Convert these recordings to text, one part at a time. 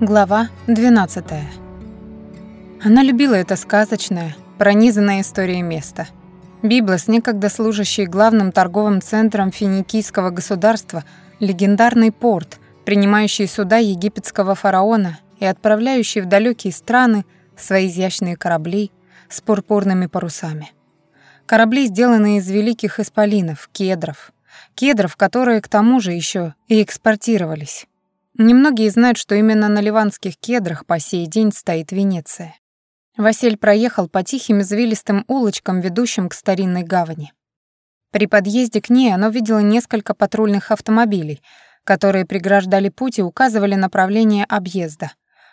Глава 12. Она любила это сказочное, пронизанное историей место. Библос, некогда служащий главным торговым центром финикийского государства, легендарный порт, принимающий суда египетского фараона и отправляющий в далекие страны свои изящные корабли с пурпурными парусами. Корабли, сделанные из великих исполинов, кедров. Кедров, которые к тому же еще и экспортировались. Немногие знают, что именно на ливанских кедрах по сей день стоит Венеция. Василь проехал по тихим извилистым улочкам, ведущим к старинной гавани. При подъезде к ней оно видело несколько патрульных автомобилей, которые преграждали путь и указывали направление объезда.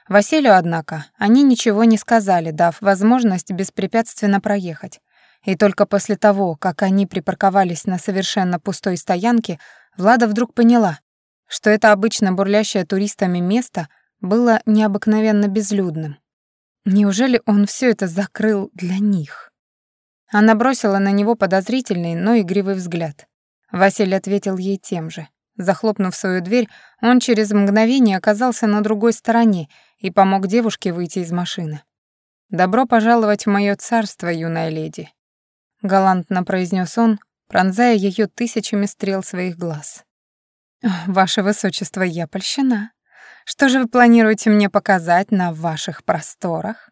Василию, однако, они ничего не сказали, дав возможность беспрепятственно проехать. И только после того, как они припарковались на совершенно пустой стоянке, Влада вдруг поняла, что это обычно бурлящее туристами место было необыкновенно безлюдным. Неужели он все это закрыл для них? Она бросила на него подозрительный, но игривый взгляд. Василий ответил ей тем же. Захлопнув свою дверь, он через мгновение оказался на другой стороне и помог девушке выйти из машины. «Добро пожаловать в мое царство, юная леди», — галантно произнес он, пронзая ее тысячами стрел своих глаз. «Ваше высочество, я польщена. Что же вы планируете мне показать на ваших просторах?»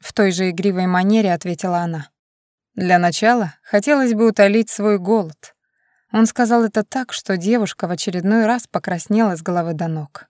В той же игривой манере ответила она. «Для начала хотелось бы утолить свой голод». Он сказал это так, что девушка в очередной раз покраснела с головы до ног.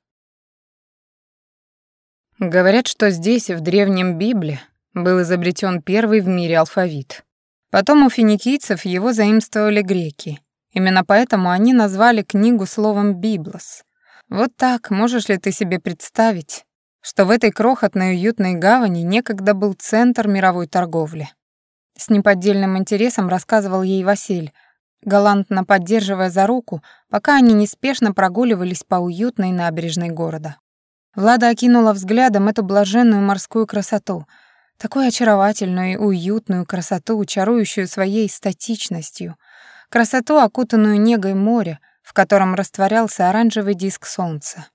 Говорят, что здесь, в древнем Библе, был изобретен первый в мире алфавит. Потом у финикийцев его заимствовали греки, Именно поэтому они назвали книгу словом «Библос». Вот так можешь ли ты себе представить, что в этой крохотной уютной гавани некогда был центр мировой торговли? С неподдельным интересом рассказывал ей Василь, галантно поддерживая за руку, пока они неспешно прогуливались по уютной набережной города. Влада окинула взглядом эту блаженную морскую красоту, такую очаровательную и уютную красоту, чарующую своей статичностью — красоту, окутанную негой моря, в котором растворялся оранжевый диск солнца.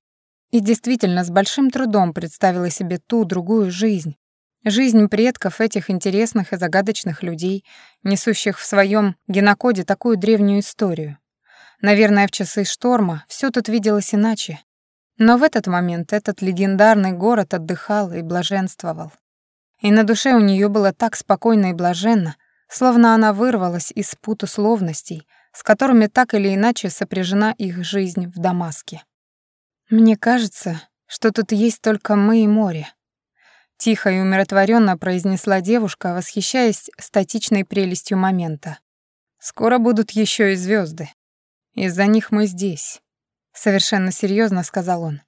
И действительно, с большим трудом представила себе ту другую жизнь, жизнь предков этих интересных и загадочных людей, несущих в своем генокоде такую древнюю историю. Наверное, в часы шторма все тут виделось иначе. Но в этот момент этот легендарный город отдыхал и блаженствовал. И на душе у нее было так спокойно и блаженно, словно она вырвалась из пут условностей, с которыми так или иначе сопряжена их жизнь в Дамаске. «Мне кажется, что тут есть только мы и море», — тихо и умиротворенно произнесла девушка, восхищаясь статичной прелестью момента. «Скоро будут еще и звезды. Из-за них мы здесь», — совершенно серьезно сказал он.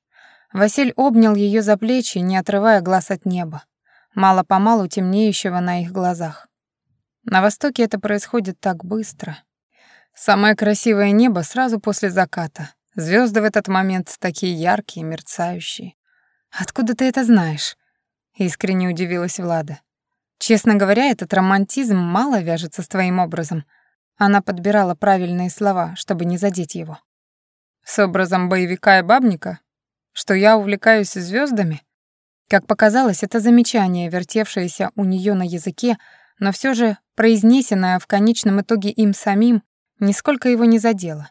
Василь обнял ее за плечи, не отрывая глаз от неба, мало-помалу темнеющего на их глазах. На Востоке это происходит так быстро. Самое красивое небо сразу после заката. Звезды в этот момент такие яркие, мерцающие. Откуда ты это знаешь? Искренне удивилась Влада. Честно говоря, этот романтизм мало вяжется с твоим образом. Она подбирала правильные слова, чтобы не задеть его. С образом боевика и бабника? Что я увлекаюсь звездами? Как показалось, это замечание, вертевшееся у нее на языке, но все же произнесенное в конечном итоге им самим, нисколько его не задело.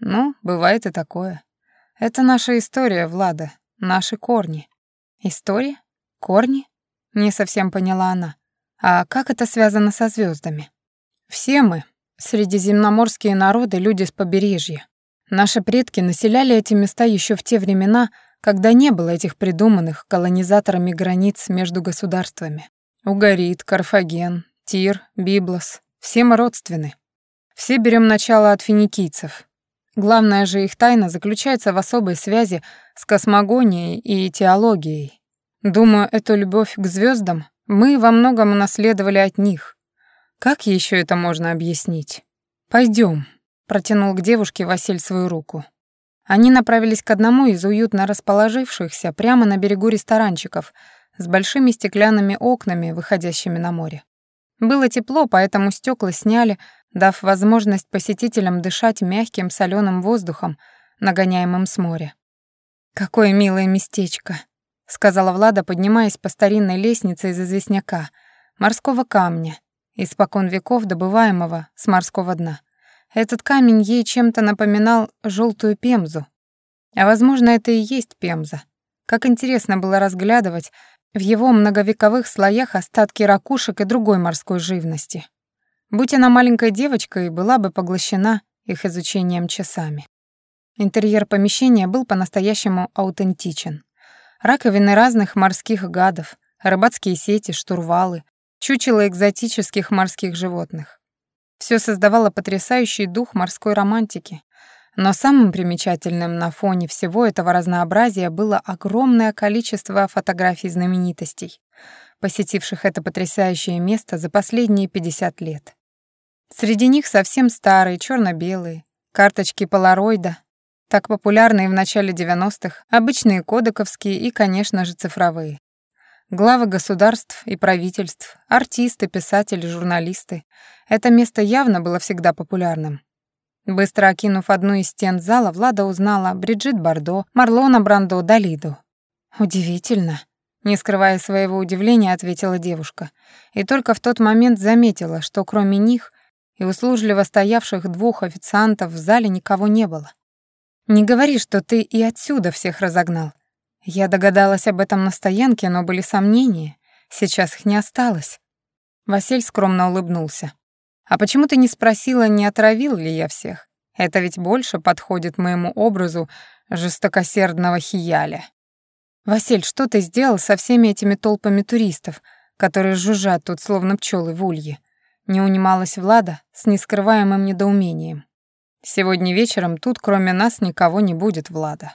Ну, бывает и такое. Это наша история, Влада, наши корни. История? Корни? Не совсем поняла она. А как это связано со звездами? Все мы, средиземноморские народы, люди с побережья. Наши предки населяли эти места еще в те времена, когда не было этих придуманных колонизаторами границ между государствами. Угарит, Карфаген, Тир, Библос. Все мы родственны. Все берем начало от финикийцев. Главная же их тайна заключается в особой связи с космогонией и теологией. Думаю, эту любовь к звездам мы во многом унаследовали от них. Как еще это можно объяснить? Пойдем, протянул к девушке Василь свою руку. Они направились к одному из уютно расположившихся прямо на берегу ресторанчиков — с большими стеклянными окнами, выходящими на море. Было тепло, поэтому стекла сняли, дав возможность посетителям дышать мягким соленым воздухом, нагоняемым с моря. «Какое милое местечко!» сказала Влада, поднимаясь по старинной лестнице из известняка, морского камня, испокон веков добываемого с морского дна. Этот камень ей чем-то напоминал желтую пемзу. А возможно, это и есть пемза. Как интересно было разглядывать в его многовековых слоях остатки ракушек и другой морской живности. Будь она маленькой девочкой, была бы поглощена их изучением часами. Интерьер помещения был по-настоящему аутентичен. Раковины разных морских гадов, рыбацкие сети, штурвалы, чучело экзотических морских животных. Все создавало потрясающий дух морской романтики. Но самым примечательным на фоне всего этого разнообразия было огромное количество фотографий знаменитостей, посетивших это потрясающее место за последние 50 лет. Среди них совсем старые, черно белые карточки полароида, так популярные в начале 90-х, обычные кодековские и, конечно же, цифровые. Главы государств и правительств, артисты, писатели, журналисты. Это место явно было всегда популярным. Быстро окинув одну из стен зала, Влада узнала Бриджит Бардо, Марлона Брандо, Далиду. «Удивительно», — не скрывая своего удивления, ответила девушка. И только в тот момент заметила, что кроме них и услужливо стоявших двух официантов в зале никого не было. «Не говори, что ты и отсюда всех разогнал. Я догадалась об этом на стоянке, но были сомнения. Сейчас их не осталось. Василь скромно улыбнулся. «А почему ты не спросила, не отравил ли я всех? Это ведь больше подходит моему образу жестокосердного хияля». «Василь, что ты сделал со всеми этими толпами туристов, которые жужжат тут, словно пчелы в улье?» Не унималась Влада с нескрываемым недоумением. «Сегодня вечером тут кроме нас никого не будет, Влада.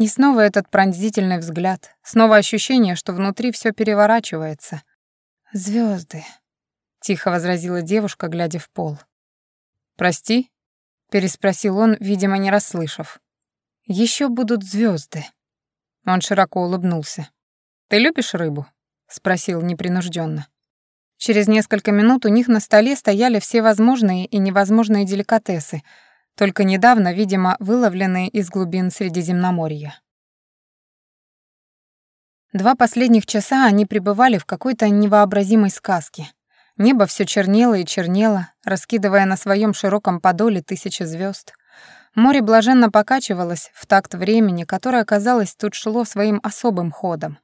И снова этот пронзительный взгляд, снова ощущение, что внутри все переворачивается. Звезды, тихо возразила девушка, глядя в пол. «Прости?» — переспросил он, видимо, не расслышав. Еще будут звезды. Он широко улыбнулся. «Ты любишь рыбу?» — спросил непринужденно. Через несколько минут у них на столе стояли все возможные и невозможные деликатесы — только недавно, видимо, выловленные из глубин Средиземноморья. Два последних часа они пребывали в какой-то невообразимой сказке. Небо все чернело и чернело, раскидывая на своем широком подоле тысячи звезд. Море блаженно покачивалось в такт времени, которое, казалось, тут шло своим особым ходом.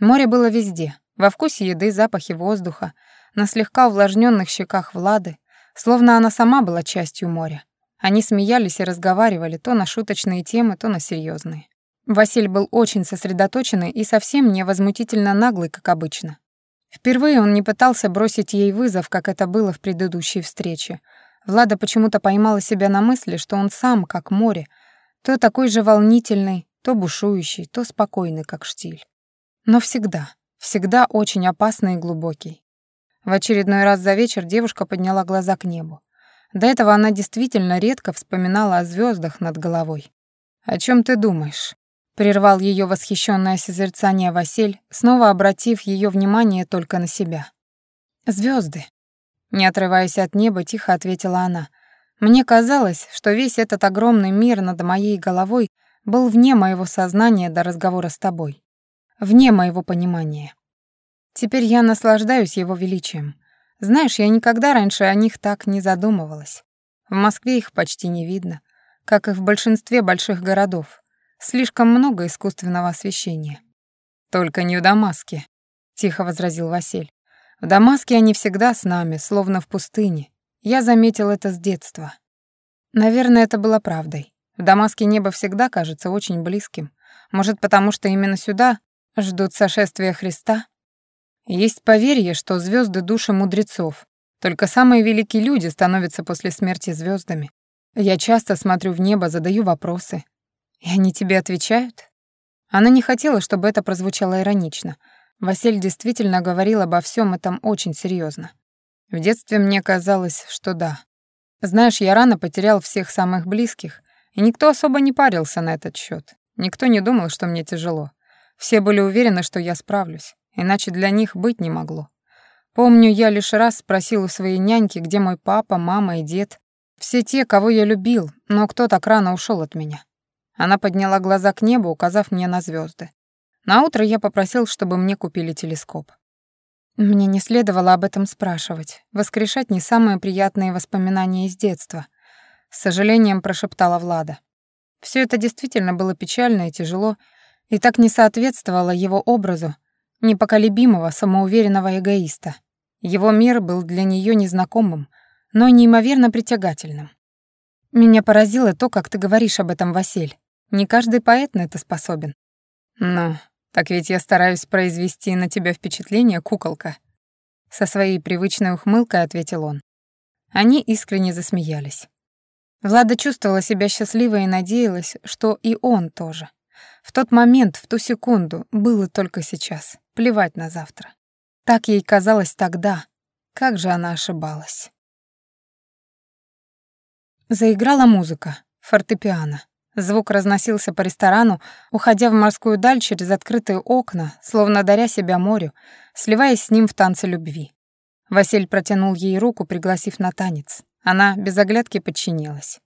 Море было везде, во вкусе еды, запахе воздуха, на слегка увлажненных щеках Влады, словно она сама была частью моря. Они смеялись и разговаривали то на шуточные темы, то на серьезные. Василь был очень сосредоточенный и совсем не возмутительно наглый, как обычно. Впервые он не пытался бросить ей вызов, как это было в предыдущей встрече. Влада почему-то поймала себя на мысли, что он сам, как море, то такой же волнительный, то бушующий, то спокойный, как штиль. Но всегда, всегда очень опасный и глубокий. В очередной раз за вечер девушка подняла глаза к небу. До этого она действительно редко вспоминала о звездах над головой. «О чем ты думаешь?» — прервал ее восхищенное созерцание Василь, снова обратив ее внимание только на себя. Звезды. Не отрываясь от неба, тихо ответила она. «Мне казалось, что весь этот огромный мир над моей головой был вне моего сознания до разговора с тобой, вне моего понимания. Теперь я наслаждаюсь его величием, знаешь, я никогда раньше о них так не задумывалась. В Москве их почти не видно, как и в большинстве больших городов. Слишком много искусственного освещения. Только не в Дамаске, тихо возразил Василь. В Дамаске они всегда с нами, словно в пустыне. Я заметил это с детства. Наверное, это было правдой. В Дамаске небо всегда кажется очень близким. Может, потому что именно сюда ждут сошествия Христа? Есть поверье, что звезды души мудрецов. Только самые великие люди становятся после смерти звездами. Я часто смотрю в небо, задаю вопросы. И они тебе отвечают? Она не хотела, чтобы это прозвучало иронично. Василь действительно говорил обо всем этом очень серьезно. В детстве мне казалось, что да. Знаешь, я рано потерял всех самых близких, и никто особо не парился на этот счет. Никто не думал, что мне тяжело. Все были уверены, что я справлюсь иначе для них быть не могло. Помню, я лишь раз спросил у своей няньки, где мой папа, мама и дед. Все те, кого я любил, но кто так рано ушел от меня. Она подняла глаза к небу, указав мне на звезды. Наутро я попросил, чтобы мне купили телескоп. Мне не следовало об этом спрашивать, воскрешать не самые приятные воспоминания из детства. С сожалением прошептала Влада. Все это действительно было печально и тяжело, и так не соответствовало его образу непоколебимого, самоуверенного эгоиста. Его мир был для нее незнакомым, но неимоверно притягательным. Меня поразило то, как ты говоришь об этом, Василь. Не каждый поэт на это способен. Ну, так ведь я стараюсь произвести на тебя впечатление, куколка. Со своей привычной ухмылкой ответил он. Они искренне засмеялись. Влада чувствовала себя счастливой и надеялась, что и он тоже. В тот момент, в ту секунду, было только сейчас. Плевать на завтра. Так ей казалось тогда. Как же она ошибалась. Заиграла музыка, фортепиано. Звук разносился по ресторану, уходя в морскую даль через открытые окна, словно даря себя морю, сливаясь с ним в танце любви. Василь протянул ей руку, пригласив на танец. Она без оглядки подчинилась.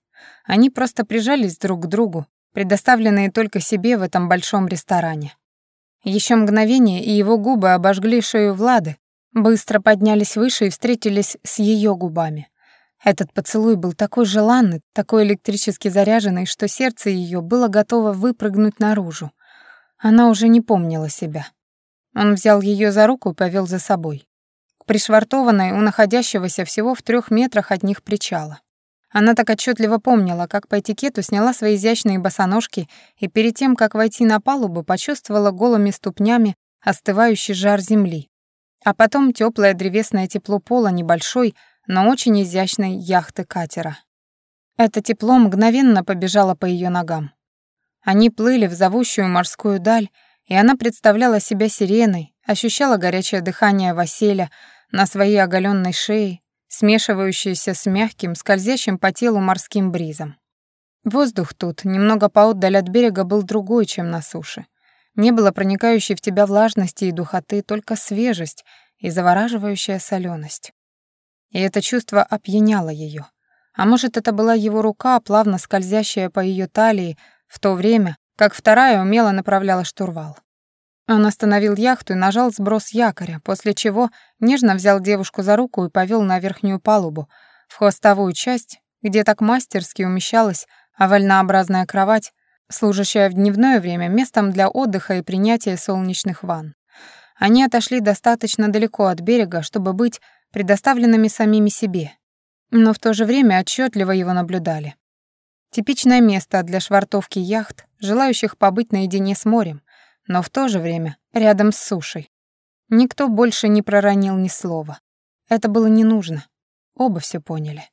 Они просто прижались друг к другу, предоставленные только себе в этом большом ресторане. Еще мгновение, и его губы обожгли шею Влады, быстро поднялись выше и встретились с ее губами. Этот поцелуй был такой желанный, такой электрически заряженный, что сердце ее было готово выпрыгнуть наружу. Она уже не помнила себя. Он взял ее за руку и повел за собой. К пришвартованной у находящегося всего в трех метрах от них причала. Она так отчетливо помнила, как по этикету сняла свои изящные босоножки и перед тем, как войти на палубу, почувствовала голыми ступнями остывающий жар земли. А потом теплое древесное тепло пола небольшой, но очень изящной яхты катера. Это тепло мгновенно побежало по ее ногам. Они плыли в зовущую морскую даль, и она представляла себя сиреной, ощущала горячее дыхание Василя на своей оголенной шее, смешивающееся с мягким, скользящим по телу морским бризом. Воздух тут, немного поотдаль от берега, был другой, чем на суше. Не было проникающей в тебя влажности и духоты, только свежесть и завораживающая соленость. И это чувство опьяняло ее. А может, это была его рука, плавно скользящая по ее талии, в то время, как вторая умело направляла штурвал. Он остановил яхту и нажал сброс якоря, после чего нежно взял девушку за руку и повел на верхнюю палубу, в хвостовую часть, где так мастерски умещалась овальнообразная кровать, служащая в дневное время местом для отдыха и принятия солнечных ванн. Они отошли достаточно далеко от берега, чтобы быть предоставленными самими себе, но в то же время отчетливо его наблюдали. Типичное место для швартовки яхт, желающих побыть наедине с морем, но в то же время рядом с сушей. Никто больше не проронил ни слова. Это было не нужно. Оба все поняли.